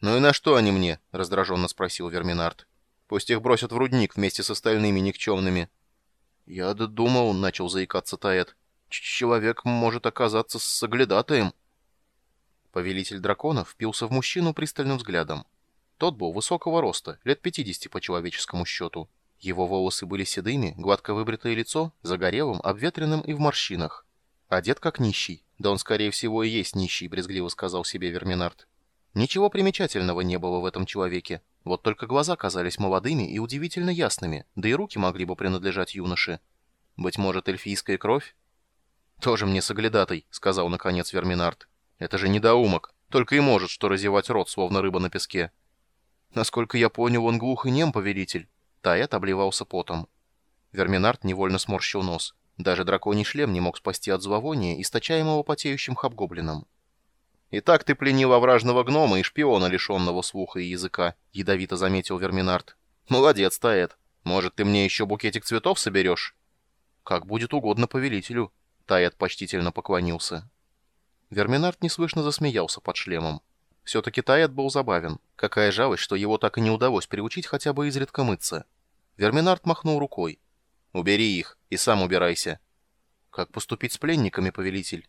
«Ну и на что они мне?» — раздраженно спросил Верминард. «Пусть их бросят в рудник вместе с остальными никчемными». «Я думал», — начал заикаться Таэт, — «человек может оказаться соглядатаем». Повелитель драконов впился в мужчину пристальным взглядом. Тот был высокого роста, лет 50 по человеческому счету. Его волосы были седыми, гладко выбритое лицо, загорелым, обветренным и в морщинах. Одет как нищий. Да он, скорее всего, и есть нищий, брезгливо сказал себе Верминард. Ничего примечательного не было в этом человеке. Вот только глаза казались молодыми и удивительно ясными, да и руки могли бы принадлежать юноше. Быть может, эльфийская кровь? «Тоже мне соглядатый», — сказал наконец Верминард. «Это же недоумок. Только и может что разевать рот, словно рыба на песке». «Насколько я понял, он глух и нем, повелитель». Таэт обливался потом. Верминард невольно сморщил нос. Даже драконий шлем не мог спасти от зловония, источаемого потеющим хабгоблином. «Итак ты пленил овражного гнома и шпиона, лишенного слуха и языка», — ядовито заметил Верминард. «Молодец, Таэт. Может, ты мне еще букетик цветов соберешь?» «Как будет угодно повелителю», — Таэт почтительно поклонился. Верминард неслышно засмеялся под шлемом. Все-таки Таэт был забавен. Какая жалость, что его так и не удалось приучить хотя бы изредка мыться. Верминард махнул рукой. «Убери их, и сам убирайся». «Как поступить с пленниками, повелитель?»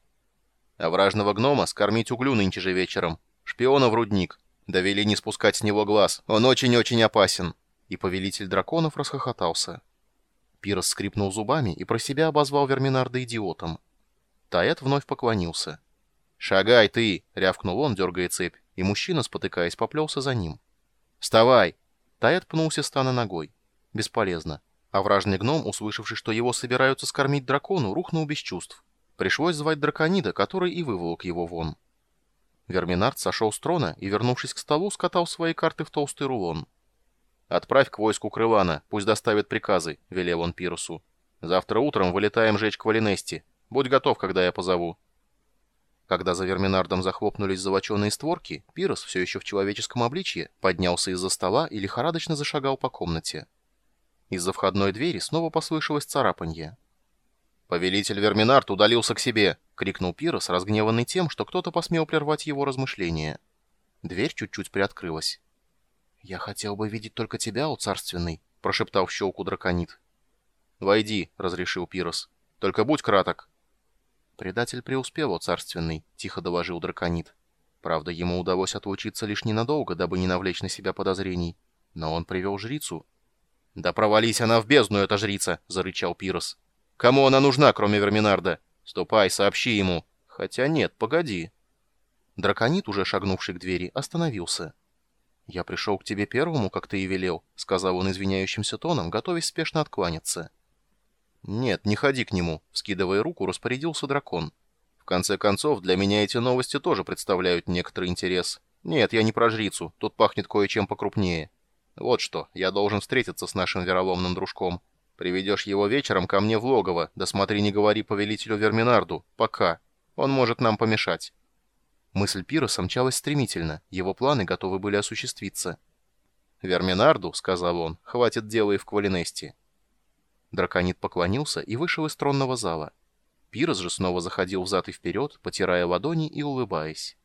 А вражного гнома скормить углю нынче же вечером. Шпиона в рудник. Довели не спускать с него глаз. Он очень-очень опасен». И повелитель драконов расхохотался. Пирос скрипнул зубами и про себя обозвал Верминарда идиотом. Таэт вновь поклонился. «Шагай ты!» — рявкнул он, дергая цепь, и мужчина, спотыкаясь, поплелся за ним. «Вставай!» Таэт пнулся стана ногой. Бесполезно. А вражный гном, услышавший, что его собираются скормить дракону, рухнул без чувств. Пришлось звать драконида, который и выволок его вон. Верминард сошел с трона и, вернувшись к столу, скатал свои карты в толстый рулон. «Отправь к войску Крылана, пусть доставят приказы», — велел он Пирусу. «Завтра утром вылетаем жечь к Валинести. Будь готов, когда я позову». Когда за Верминардом захлопнулись золоченые створки, Пирос, все еще в человеческом обличье, поднялся из-за стола и лихорадочно зашагал по комнате. Из-за входной двери снова послышалось царапанье. «Повелитель Верминард удалился к себе!» — крикнул Пирос, разгневанный тем, что кто-то посмел прервать его размышления. Дверь чуть-чуть приоткрылась. «Я хотел бы видеть только тебя, о царственный», — прошептал в щелку драконит. «Войди», — разрешил Пирос. «Только будь краток». «Предатель преуспел, о царственный», — тихо доложил драконит. Правда, ему удалось отлучиться лишь ненадолго, дабы не навлечь на себя подозрений. Но он привел жрицу. «Да провались она в бездну, эта жрица!» — зарычал Пирос. Кому она нужна, кроме Верминарда? Ступай, сообщи ему. Хотя нет, погоди. Драконит, уже шагнувший к двери, остановился. «Я пришел к тебе первому, как ты и велел», — сказал он извиняющимся тоном, готовясь спешно откланяться. «Нет, не ходи к нему», — вскидывая руку, распорядился дракон. «В конце концов, для меня эти новости тоже представляют некоторый интерес. Нет, я не про жрицу, тут пахнет кое-чем покрупнее. Вот что, я должен встретиться с нашим вероломным дружком. Приведешь его вечером ко мне в логово, да смотри, не говори повелителю Верминарду, пока. Он может нам помешать». Мысль Пироса мчалась стремительно, его планы готовы были осуществиться. «Верминарду», — сказал он, — «хватит дела и в Квалинесте». Драконит поклонился и вышел из тронного зала. Пирос же снова заходил взад и вперед, потирая ладони и улыбаясь.